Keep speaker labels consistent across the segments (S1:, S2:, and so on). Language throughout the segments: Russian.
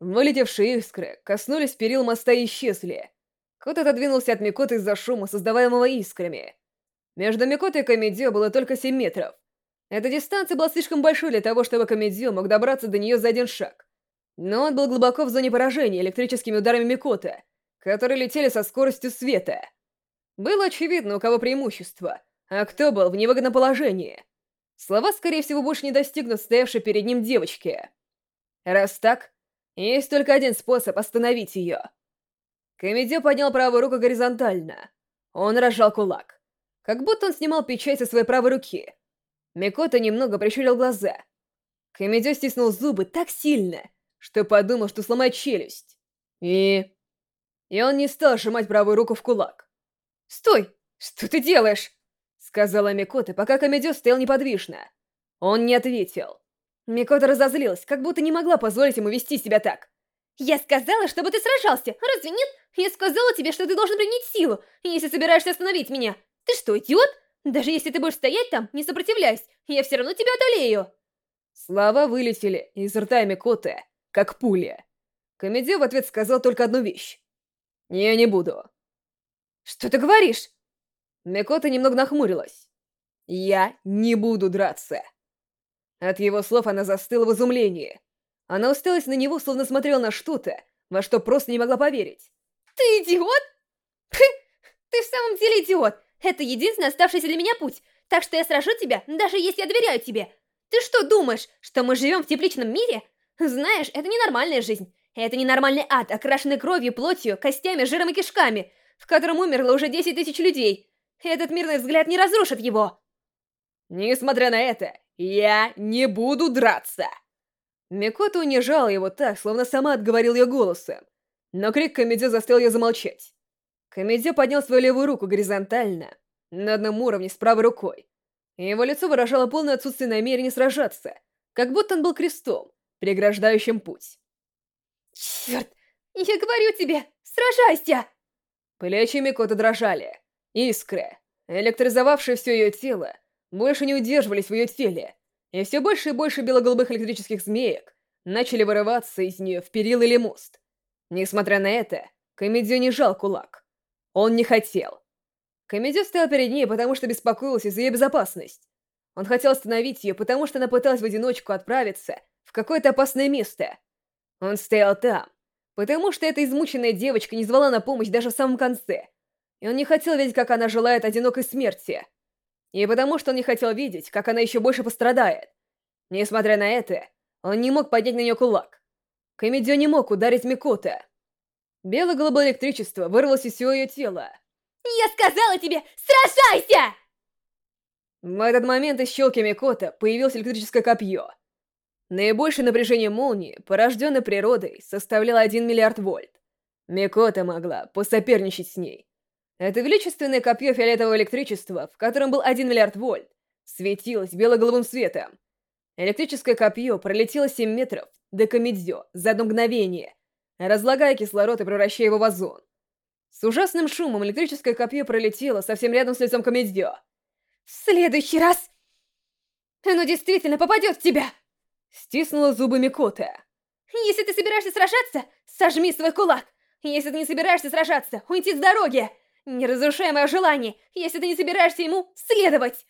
S1: Вылетевшие искры коснулись перил моста и исчезли. Кот отодвинулся от Микоты из-за шума, создаваемого искрами. Между Микотой и Комедио было только 7 метров. Эта дистанция была слишком большой для того, чтобы Комедио мог добраться до нее за один шаг. Но он был глубоко в зоне поражения электрическими ударами Микота, которые летели со скоростью света. Было очевидно, у кого преимущество, а кто был в невыгодном положении. Слова, скорее всего, больше не достигнут стоявшей перед ним девочки. Раз так, есть только один способ остановить ее. Комедио поднял правую руку горизонтально. Он разжал кулак. Как будто он снимал печать со своей правой руки. Микото немного прищурил глаза. Комедио стиснул зубы так сильно, что подумал, что сломает челюсть. И... И он не стал сжимать правую руку в кулак. «Стой! Что ты делаешь?» Сказала Микота, пока Комедио стоял неподвижно. Он не ответил. Микота разозлилась, как будто не могла позволить ему вести себя так. «Я сказала, чтобы ты сражался, разве нет? Я сказала тебе, что ты должен применить силу, если собираешься остановить меня. Ты что, идиот? Даже если ты будешь стоять там, не сопротивляйся, я все равно тебя одолею!» Слова вылетели из рта Микоты, как пуля. Комедио в ответ сказал только одну вещь. «Я не буду». «Что ты говоришь?» Микота немного нахмурилась. «Я не буду драться». От его слов она застыла в изумлении. Она усталась на него, словно смотрела на что-то, во что просто не могла поверить. «Ты идиот? Хы, ты в самом деле идиот! Это единственный оставшийся для меня путь, так что я сражу тебя, даже если я доверяю тебе. Ты что думаешь, что мы живем в тепличном мире? Знаешь, это ненормальная жизнь. Это ненормальный ад, окрашенный кровью, плотью, костями, жиром и кишками, в котором умерло уже 10 тысяч людей. Этот мирный взгляд не разрушит его. Несмотря на это, я не буду драться. Микота унижала его так, словно сама отговорил ее голосом. Но крик Комедио заставил ее замолчать. Комедио поднял свою левую руку горизонтально, на одном уровне с правой рукой. Его лицо выражало полное отсутствие намерения сражаться, как будто он был крестом, преграждающим путь. «Черт! Я говорю тебе, сражайся!» Плечи Микота дрожали. Искры, электризовавшие все ее тело, больше не удерживались в ее теле, и все больше и больше бело-голубых электрических змеек начали вырываться из нее в перил или мост. Несмотря на это, Комедио не жал кулак. Он не хотел. Комедио стоял перед ней, потому что беспокоился за ее безопасность. Он хотел остановить ее, потому что она пыталась в одиночку отправиться в какое-то опасное место. Он стоял там, потому что эта измученная девочка не звала на помощь даже в самом конце. И он не хотел видеть, как она желает одинокой смерти. И потому что он не хотел видеть, как она еще больше пострадает. Несмотря на это, он не мог поднять на нее кулак. Комедио не мог ударить Микота. Бело-голубое электричество вырвалось из всего ее тела. «Я сказала тебе, сражайся!» В этот момент из щелки Микота появилось электрическое копье. Наибольшее напряжение молнии, порожденной природой, составляло 1 миллиард вольт. Микота могла посоперничать с ней. Это величественное копье фиолетового электричества, в котором был 1 миллиард вольт, светилось бело-голубым светом. Электрическое копье пролетело 7 метров до Комедзё за одно мгновение, разлагая кислород и превращая его в озон. С ужасным шумом электрическое копье пролетело совсем рядом с лицом Комедзё. «В следующий раз оно действительно попадет в тебя!» Стиснула зубы Микота. «Если ты собираешься сражаться, сожми свой кулак! Если ты не собираешься сражаться, уйти с дороги! Не разрушай мое желание, если ты не собираешься ему следовать!»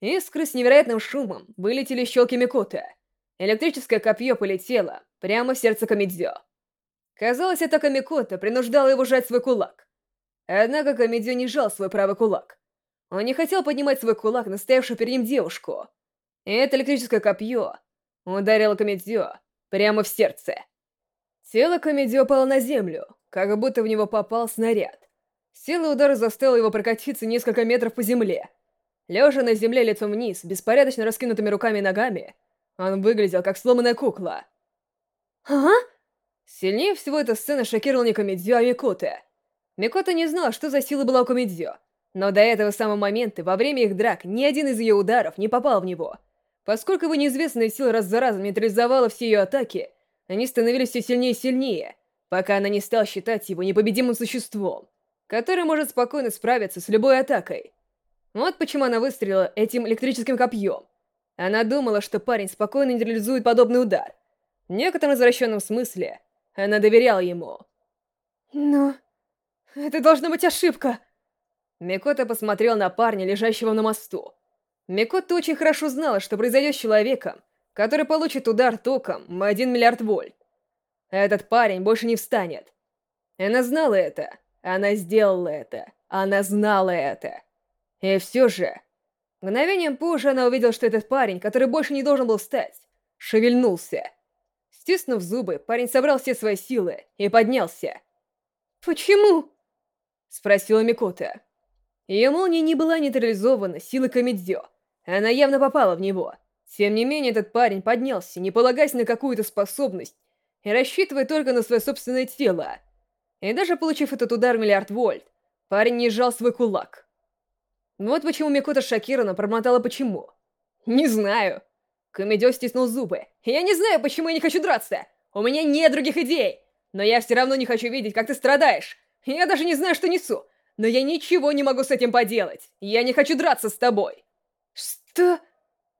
S1: Искры с невероятным шумом вылетели щелки Микота. Электрическое копье полетело прямо в сердце Камедзё. Казалось, это Камикота принуждала его сжать свой кулак. Однако Камедзё не жал свой правый кулак. Он не хотел поднимать свой кулак на стоявшую перед ним девушку. И это электрическое копье ударило Камедзё прямо в сердце. Тело Камедзё упало на землю, как будто в него попал снаряд. Сила удара заставила его прокатиться несколько метров по земле. Лежа на земле лицом вниз, беспорядочно раскинутыми руками и ногами, он выглядел как сломанная кукла. «А?» Сильнее всего эта сцена шокировала не Комедзё, а Микота. Микота не знала, что за сила была у Комедзё, но до этого самого момента, во время их драк, ни один из ее ударов не попал в него. Поскольку его неизвестная сила раз за разом нейтрализовала все ее атаки, они становились все сильнее и сильнее, пока она не стала считать его непобедимым существом который может спокойно справиться с любой атакой. Вот почему она выстрелила этим электрическим копьем. Она думала, что парень спокойно нейтрализует подобный удар. В некотором извращенном смысле она доверяла ему.
S2: Но... это должна быть ошибка.
S1: Микота посмотрел на парня, лежащего на мосту. Микота очень хорошо знала, что произойдет с человеком, который получит удар током в 1 миллиард вольт. Этот парень больше не встанет. Она знала это. Она сделала это. Она знала это. И все же... Мгновением позже она увидела, что этот парень, который больше не должен был встать, шевельнулся. Стиснув зубы, парень собрал все свои силы и поднялся.
S2: «Почему?»
S1: — спросила Микота. Ее молния не была нейтрализована силой Камедзё. Она явно попала в него. Тем не менее, этот парень поднялся, не полагаясь на какую-то способность, и рассчитывая только на свое собственное тело. И даже получив этот удар миллиард вольт, парень не сжал свой кулак. Вот почему Микота шокирована промотала почему. «Не знаю». Комедио стиснул зубы. «Я не знаю, почему я не хочу драться. У меня нет других идей. Но я все равно не хочу видеть, как ты страдаешь. Я даже не знаю, что несу. Но я ничего не могу с этим поделать. Я не хочу драться с тобой».
S2: «Что?»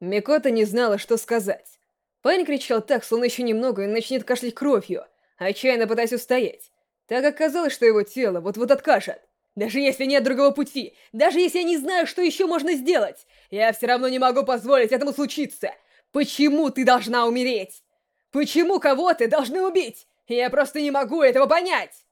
S1: Микота не знала, что сказать. Парень кричал так, словно еще немного и начнет кашлять кровью, отчаянно пытаясь устоять, так как казалось, что его тело вот-вот откажет. Даже если нет другого пути, даже если я не знаю, что еще можно сделать, я все равно не могу позволить этому случиться. Почему ты должна умереть? Почему кого-то должны убить? Я просто не могу этого понять!»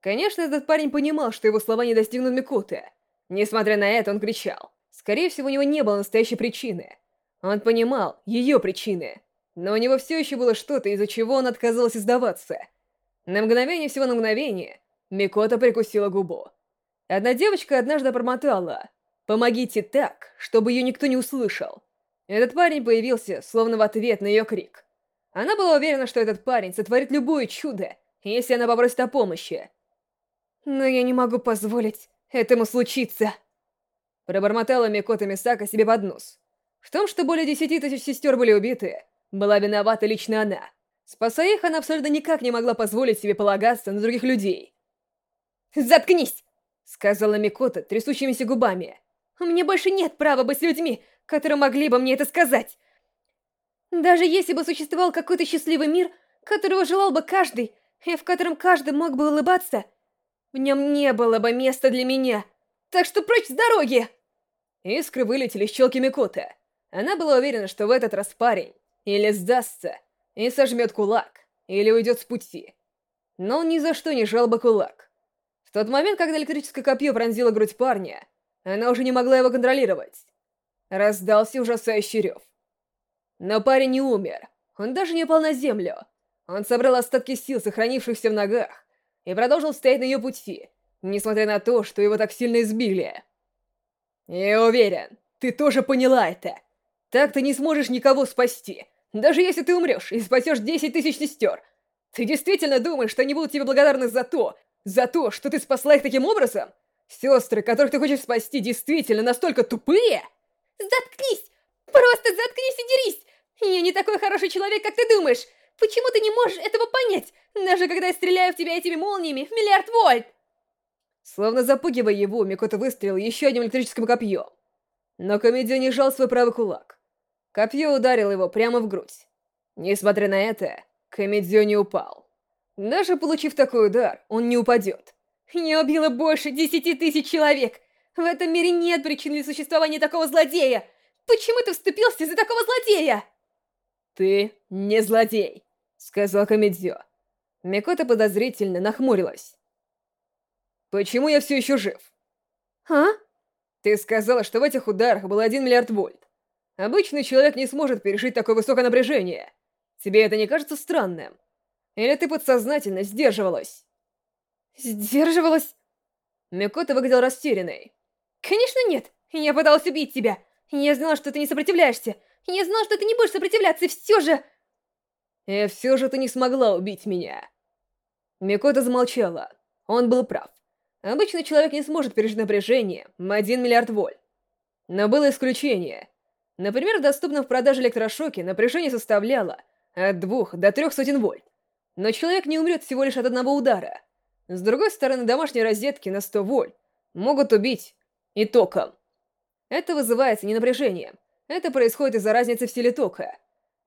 S1: Конечно, этот парень понимал, что его слова не достигнут Микуты. Несмотря на это, он кричал. Скорее всего, у него не было настоящей причины. Он понимал ее причины. Но у него все еще было что-то, из-за чего он отказался сдаваться. На мгновение, всего на мгновение, Микота прикусила губу. Одна девочка однажды промотала «Помогите так, чтобы ее никто не услышал». Этот парень появился, словно в ответ на ее крик. Она была уверена, что этот парень сотворит любое чудо, если она попросит о помощи.
S2: «Но я не могу позволить этому случиться», —
S1: пробормотала Микота Мисака себе под нос. В том, что более десяти тысяч сестер были убиты, была виновата лично она. Спасая их, она абсолютно никак не могла позволить себе полагаться на других людей.
S2: «Заткнись!»
S1: — сказала Микота трясущимися губами.
S2: «У меня больше нет права быть с людьми, которые могли бы мне это сказать. Даже если бы существовал какой-то счастливый мир, которого желал бы каждый, и в котором каждый мог бы улыбаться, в нем не было бы места для меня. Так что прочь с дороги!»
S1: Искры вылетели из челки Микота. Она была уверена, что в этот раз парень или сдастся и сожмет кулак, или уйдет с пути. Но он ни за что не жал бы кулак. В тот момент, когда электрическое копье пронзило грудь парня, она уже не могла его контролировать. Раздался ужасающий рев. Но парень не умер. Он даже не упал на землю. Он собрал остатки сил, сохранившихся в ногах, и продолжил стоять на ее пути, несмотря на то, что его так сильно избили. «Я уверен, ты тоже поняла это. Так ты не сможешь никого спасти, даже если ты умрешь и спасешь 10 тысяч сестер. Ты действительно думаешь, что они будут тебе благодарны за то, за то, что ты спасла их таким образом? Сестры, которых ты хочешь спасти, действительно настолько тупые?
S2: Заткнись! Просто заткнись и дерись! Я не такой хороший человек, как ты думаешь! Почему ты не можешь этого понять, даже когда я стреляю в тебя этими молниями в миллиард вольт?
S1: Словно запугивая его, Микото выстрелил еще одним электрическим копьем. Но Комедио не жал свой правый кулак. Копье ударило его прямо в грудь. Несмотря на это, Комедио не упал. Даже получив такой удар, он не упадет.
S2: Я убила больше десяти тысяч человек. В этом мире нет причин для существования такого злодея. Почему ты вступился за такого злодея?
S1: Ты не злодей, сказал Комедио. Микота подозрительно нахмурилась. Почему я все еще жив?
S2: А?
S1: Ты сказала, что в этих ударах был один миллиард вольт. Обычный человек не сможет пережить такое высокое напряжение. Тебе это не кажется странным? Или ты подсознательно сдерживалась?
S2: Сдерживалась?
S1: Микота выглядел растерянной.
S2: Конечно нет! Я пыталась убить тебя! Я знала, что ты не сопротивляешься! Я знала, что ты не будешь сопротивляться, и все же...
S1: И все же ты не смогла убить меня. Микота замолчала. Он был прав. Обычный человек не сможет пережить напряжение в 1 миллиард вольт. Но было исключение — Например, в доступном в продаже электрошоке напряжение составляло от двух до трех сотен вольт. Но человек не умрет всего лишь от одного удара. С другой стороны, домашние розетки на 100 вольт могут убить и током. Это вызывается не напряжением. Это происходит из-за разницы в силе тока.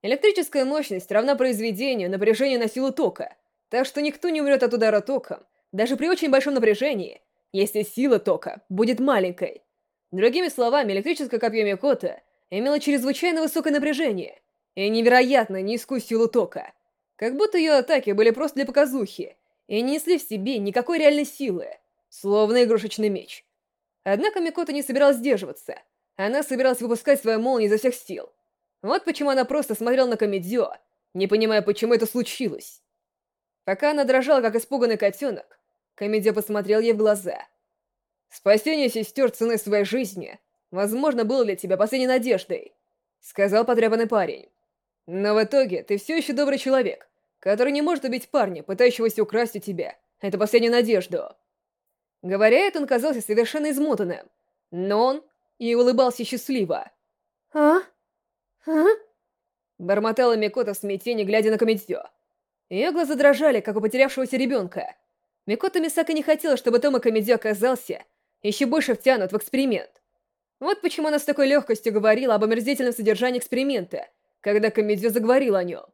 S1: Электрическая мощность равна произведению напряжения на силу тока, так что никто не умрет от удара током, даже при очень большом напряжении, если сила тока будет маленькой. Другими словами, электрическое копье Микота имело чрезвычайно высокое напряжение и невероятно низкую силу тока. Как будто ее атаки были просто для показухи и не несли в себе никакой реальной силы, словно игрушечный меч. Однако Микота не собиралась сдерживаться. Она собиралась выпускать свою молнию изо всех сил. Вот почему она просто смотрела на Комедио, не понимая, почему это случилось. Пока она дрожала, как испуганный котенок, Комедио посмотрел ей в глаза. «Спасение сестер цены своей жизни, возможно, было для тебя последней надеждой», — сказал потрепанный парень. «Но в итоге ты все еще добрый человек, который не может убить парня, пытающегося украсть у тебя. Это последнюю надежду». Говоря это, он казался совершенно измотанным, но он и улыбался счастливо.
S2: «А? А?»
S1: Бормотала Микота в смятении, глядя на Комедзё. Ее глаза дрожали, как у потерявшегося ребенка. Микота Мисака не хотела, чтобы Тома Комедзё оказался еще больше втянут в эксперимент. Вот почему она с такой легкостью говорила об омерзительном содержании эксперимента, когда Комедзё заговорил о нем.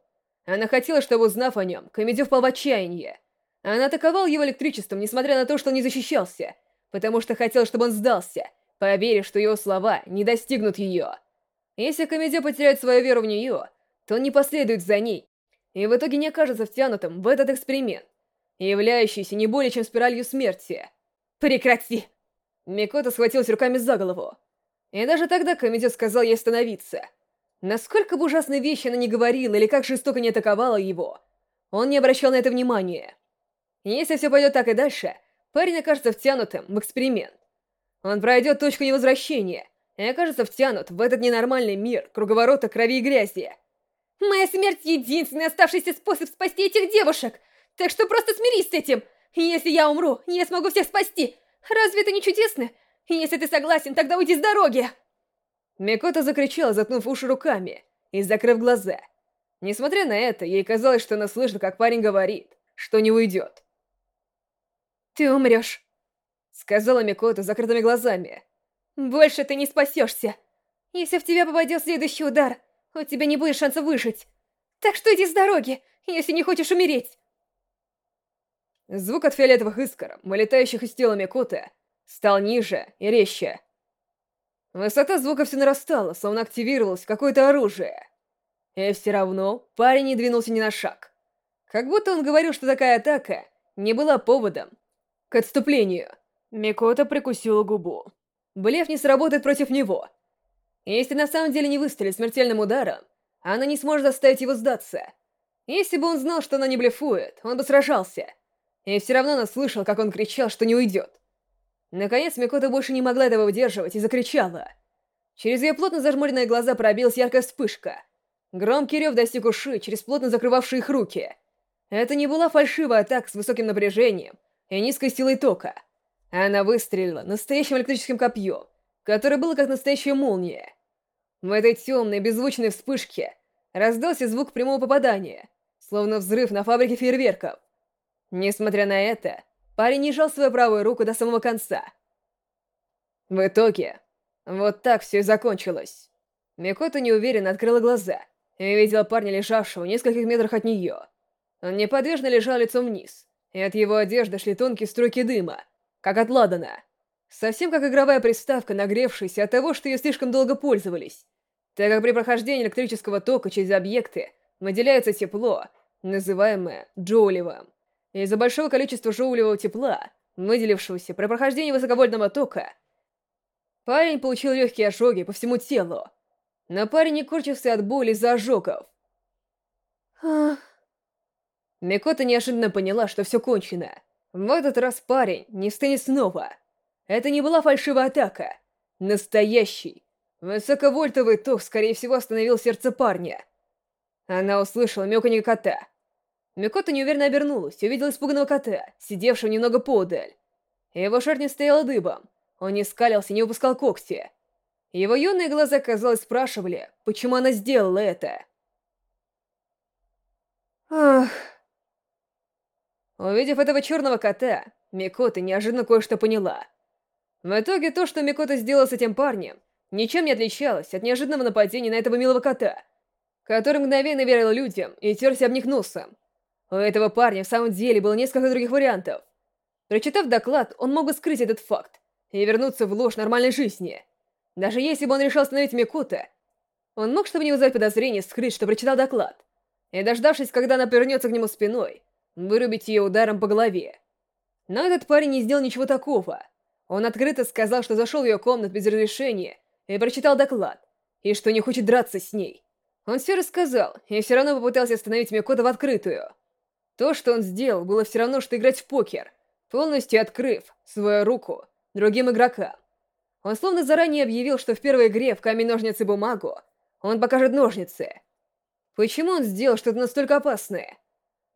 S1: Она хотела, чтобы, узнав о нем, Комедзё впал в отчаяние. Она атаковала его электричеством, несмотря на то, что он не защищался, потому что хотела, чтобы он сдался, поверив, что его слова не достигнут ее. Если Комедзё потеряет свою веру в нее, то он не последует за ней, и в итоге не окажется втянутым в этот эксперимент, являющийся не более чем спиралью смерти. «Прекрати!» Микото схватилась руками за голову. И даже тогда Комедзё сказал ей остановиться. Насколько бы ужасные вещи она не говорила или как жестоко не атаковала его, он не обращал на это внимания. Если все пойдет так и дальше, парень окажется втянутым в эксперимент. Он пройдет точку невозвращения и окажется втянут в этот ненормальный мир круговорота крови и грязи.
S2: Моя смерть — единственный оставшийся способ спасти этих девушек, так что просто смирись с этим. Если я умру, я смогу всех спасти. Разве это не чудесно? Если ты согласен, тогда уйди с дороги.
S1: Микота закричала, заткнув уши руками и закрыв глаза. Несмотря на это, ей казалось, что она слышит, как парень говорит, что не уйдет.
S2: «Ты умрешь», —
S1: сказала Микота закрытыми глазами.
S2: «Больше ты не спасешься. Если в тебя попадет следующий удар, у тебя не будет шанса выжить. Так что иди с дороги, если не хочешь умереть».
S1: Звук от фиолетовых искр, вылетающих из тела Микоты, стал ниже и резче. Высота звука все нарастала, словно активировалось какое-то оружие. И все равно парень не двинулся ни на шаг. Как будто он говорил, что такая атака не была поводом к отступлению. Микота прикусила губу. Блеф не сработает против него. Если на самом деле не выстрелит смертельным ударом, она не сможет заставить его сдаться. Если бы он знал, что она не блефует, он бы сражался. И все равно она слышал, как он кричал, что не уйдет. Наконец, Микота больше не могла этого выдерживать и закричала. Через ее плотно зажмуренные глаза пробилась яркая вспышка. Громкий рев достиг уши через плотно закрывавшие их руки. Это не была фальшивая атака с высоким напряжением и низкой силой тока. Она выстрелила настоящим электрическим копьем, которое было как настоящая молния. В этой темной, беззвучной вспышке раздался звук прямого попадания, словно взрыв на фабрике фейерверков. Несмотря на это, парень не жал свою правую руку до самого конца. В итоге, вот так все и закончилось. Микото неуверенно открыла глаза и увидела парня, лежавшего в нескольких метрах от нее. Он неподвижно лежал лицом вниз, и от его одежды шли тонкие струйки дыма, как от ладана. Совсем как игровая приставка, нагревшаяся от того, что ее слишком долго пользовались. Так как при прохождении электрического тока через объекты выделяется тепло, называемое джоулевым. Из-за большого количества жоулевого тепла, выделившегося при прохождении высоковольтного тока, парень получил легкие ожоги по всему телу. Но парень не корчился от боли из-за ожогов. Микота неожиданно поняла, что все кончено. В этот раз парень не станет снова. Это не была фальшивая атака. Настоящий. Высоковольтовый ток, скорее всего, остановил сердце парня. Она услышала мяуканье кота. Микота неуверенно обернулась и увидела испуганного кота, сидевшего немного подаль. Его шерсть стояла дыбом, он не скалился, не выпускал когти. Его юные глаза, казалось, спрашивали, почему она сделала это.
S2: Ах...
S1: Увидев этого черного кота, Микота неожиданно кое-что поняла. В итоге то, что Микота сделала с этим парнем, ничем не отличалось от неожиданного нападения на этого милого кота. который мгновенно верил людям и терся об них носом. У этого парня в самом деле было несколько других вариантов. Прочитав доклад, он мог бы скрыть этот факт и вернуться в ложь нормальной жизни. Даже если бы он решил остановить Микута, он мог, чтобы не вызвать подозрения, скрыть, что прочитал доклад. И дождавшись, когда она повернется к нему спиной, вырубить ее ударом по голове. Но этот парень не сделал ничего такого. Он открыто сказал, что зашел в ее комнату без разрешения и прочитал доклад, и что не хочет драться с ней. Он все рассказал, и все равно попытался остановить Микота в открытую. То, что он сделал, было все равно, что играть в покер, полностью открыв свою руку другим игрокам. Он словно заранее объявил, что в первой игре в камень-ножницы-бумагу он покажет ножницы. Почему он сделал что-то настолько опасное?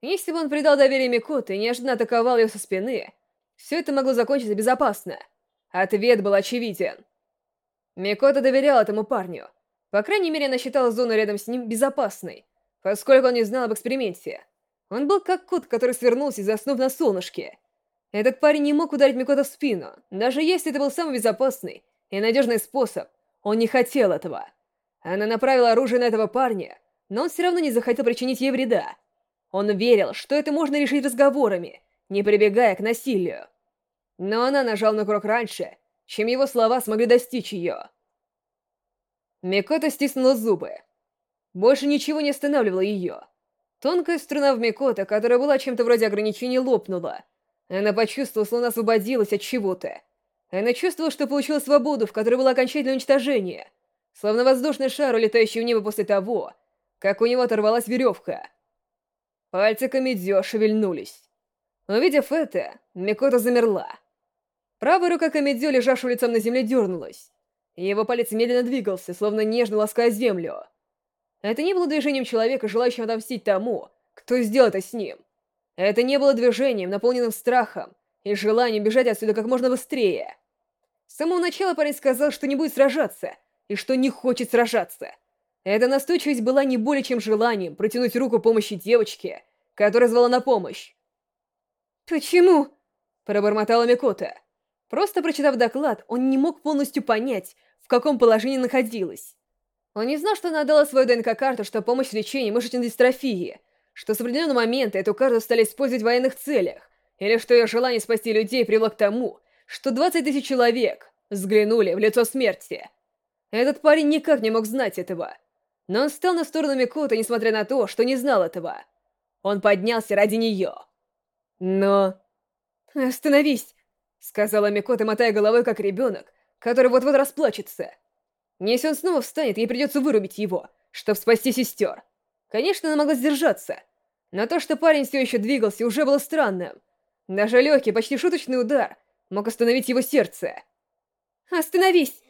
S1: Если бы он придал доверие Микоте и неожиданно атаковал ее со спины, все это могло закончиться безопасно. Ответ был очевиден. Микота доверял этому парню. По крайней мере, она считала зону рядом с ним безопасной, поскольку он не знал об эксперименте. Он был как кот, который свернулся, заснув на солнышке. Этот парень не мог ударить Микото в спину, даже если это был самый безопасный и надежный способ. Он не хотел этого. Она направила оружие на этого парня, но он все равно не захотел причинить ей вреда. Он верил, что это можно решить разговорами, не прибегая к насилию. Но она нажала на курок раньше, чем его слова смогли достичь ее. Микото стиснула зубы. Больше ничего не останавливало ее. Тонкая струна в Микото, которая была чем-то вроде ограничения, лопнула. Она почувствовала, словно освободилась от чего-то. Она чувствовала, что получила свободу, в которой было окончательное уничтожение. Словно воздушный шар, улетающий в небо после того, как у него оторвалась веревка. Пальцы Камедзё шевельнулись. Увидев это, Микото замерла. Правая рука Камедзё, лежавшего лицом на земле, дернулась. Его палец медленно двигался, словно нежно лаская землю. Это не было движением человека, желающего отомстить тому, кто сделал это с ним. Это не было движением, наполненным страхом и желанием бежать отсюда как можно быстрее. С самого начала парень сказал, что не будет сражаться, и что не хочет сражаться. Эта настойчивость была не более чем желанием протянуть руку помощи девочке, которая звала на помощь.
S2: «Почему?»
S1: — пробормотала Микота. Просто прочитав доклад, он не мог полностью понять, в каком положении находилась. Он не знал, что она отдала свою ДНК-карту, чтобы помочь в лечении мышечной дистрофии, что с определенного момента эту карту стали использовать в военных целях, или что ее желание спасти людей привело к тому, что 20 тысяч человек взглянули в лицо смерти. Этот парень никак не мог знать этого. Но он встал на сторону Микоты, несмотря на то, что не знал этого. Он поднялся ради нее. Но...
S2: «Остановись!» — сказала Микота, мотая головой, как ребенок, который вот-вот расплачется.
S1: Если он снова встанет, ей придется вырубить его, чтобы спасти сестер. Конечно, она могла сдержаться, но то, что парень все еще двигался, уже было странным. Даже легкий, почти шуточный удар мог остановить его сердце.
S2: «Остановись!»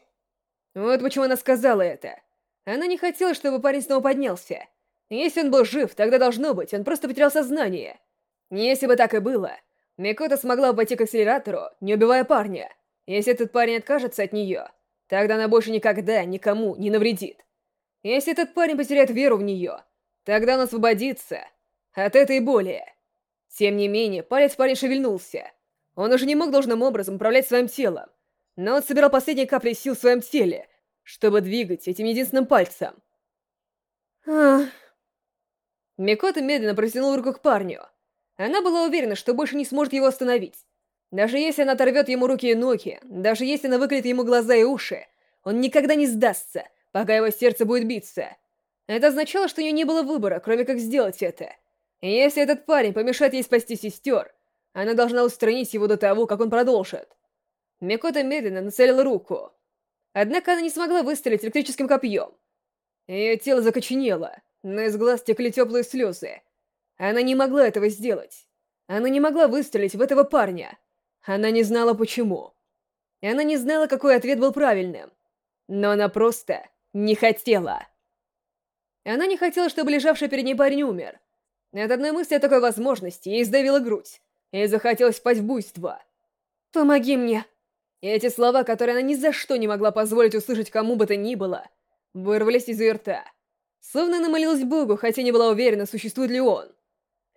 S1: Вот почему она сказала это. Она не хотела, чтобы парень снова поднялся. Если он был жив, тогда должно быть, он просто потерял сознание. Если бы так и было, Микота смогла бы пойти к акселератору, не убивая парня. Если этот парень откажется от нее, тогда она больше никогда никому не навредит. Если этот парень потеряет веру в нее, тогда он освободится от этой боли. Тем не менее, палец парня шевельнулся. Он уже не мог должным образом управлять своим телом, но он собирал последние капли сил в своем теле, чтобы двигать этим единственным пальцем.
S2: Ах...
S1: Микота медленно протянул руку к парню. Она была уверена, что больше не сможет его остановить. Даже если она оторвет ему руки и ноги, даже если она выклеит ему глаза и уши, он никогда не сдастся, пока его сердце будет биться. Это означало, что у нее не было выбора, кроме как сделать это. И если этот парень помешает ей спасти сестер, она должна устранить его до того, как он продолжит. Микота медленно нацелила руку. Однако она не смогла выстрелить электрическим копьем. Ее тело закоченело, но из глаз текли теплые слезы. Она не могла этого сделать. Она не могла выстрелить в этого парня. Она не знала почему. Она не знала, какой ответ был правильным. Но она просто не хотела. Она не хотела, чтобы лежавший перед ней парень умер. От одной мысли о такой возможности ей сдавила грудь, и захотелось спать в буйство.
S2: «Помоги мне!»
S1: И эти слова, которые она ни за что не могла позволить услышать кому бы то ни было, вырвались из ее рта. Словно она молилась Богу, хотя не была уверена, существует ли он.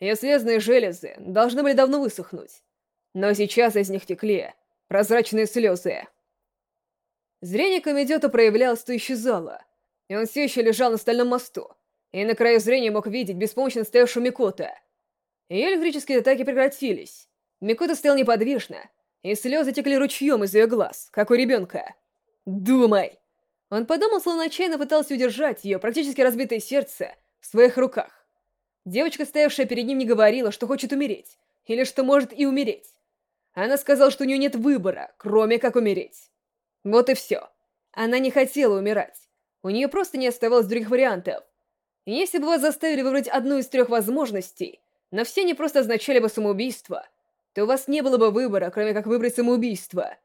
S1: Ее слезные железы должны были давно высохнуть. Но сейчас из них текли прозрачные слезы. Зрение комедиота проявлялось, то исчезало, и он все еще лежал на стальном мосту, и на краю зрения мог видеть беспомощно стоявшую Микота. Ее электрические атаки прекратились. Микота стоял неподвижно, и слезы текли ручьем из ее глаз, как у ребенка. «Думай!» Он подумал, словно отчаянно пытался удержать ее практически разбитое сердце в своих руках. Девочка, стоявшая перед ним, не говорила, что хочет умереть, или что может и умереть. Она сказала, что у нее нет выбора, кроме как умереть. Вот и все. Она не хотела умирать. У нее просто не оставалось других вариантов. Если бы вас заставили выбрать одну из трех возможностей, но все они просто означали бы самоубийство, то у вас не было бы выбора, кроме как выбрать самоубийство.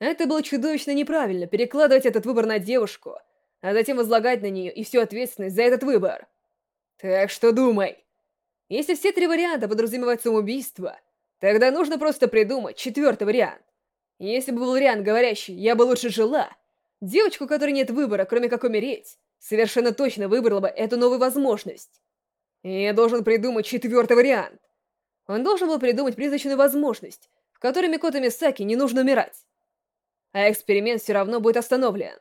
S1: Это было чудовищно неправильно, перекладывать этот выбор на девушку, а затем возлагать на нее и всю ответственность за этот выбор. Так что думай. Если все три варианта подразумевают самоубийство, тогда нужно просто придумать четвертый вариант. Если бы был вариант, говорящий «я бы лучше жила», девочку, которой нет выбора, кроме как умереть, совершенно точно выбрала бы эту новую возможность. И я должен придумать четвертый вариант. Он должен был придумать призрачную возможность, в которой Микото Мисаки не нужно умирать. А эксперимент все равно будет остановлен.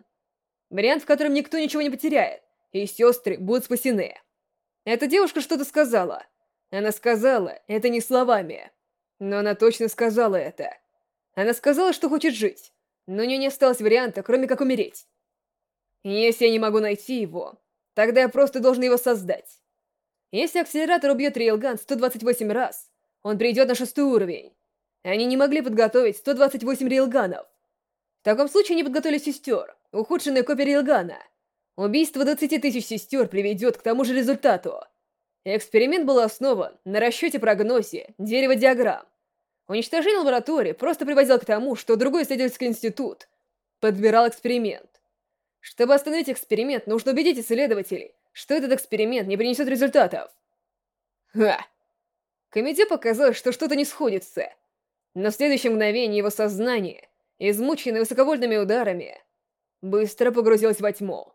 S1: Вариант, в котором никто ничего не потеряет, и сестры будут спасены. Эта девушка что-то сказала. Она сказала это не словами, но она точно сказала это. Она сказала, что хочет жить, но у нее не осталось варианта, кроме как умереть. Если я не могу найти его, тогда я просто должен его создать. Если акселератор убьет Рейлган 128 раз, он придет на шестой уровень. Они не могли подготовить 128 рейлганов. В таком случае они подготовили сестер, ухудшенная копия рейлгана. Убийство 20 тысяч сестер приведет к тому же результату. Эксперимент был основан на расчете-прогнозе дерева диаграмм. Уничтожение лаборатории просто приводило к тому, что другой исследовательский институт подбирал эксперимент. Чтобы остановить эксперимент, нужно убедить исследователей, что этот эксперимент не принесет результатов. Ха! Комедзе показалось, что что-то не сходится. Но в следующее мгновение его сознание, измученное высоковольтными ударами, быстро погрузилось во тьму.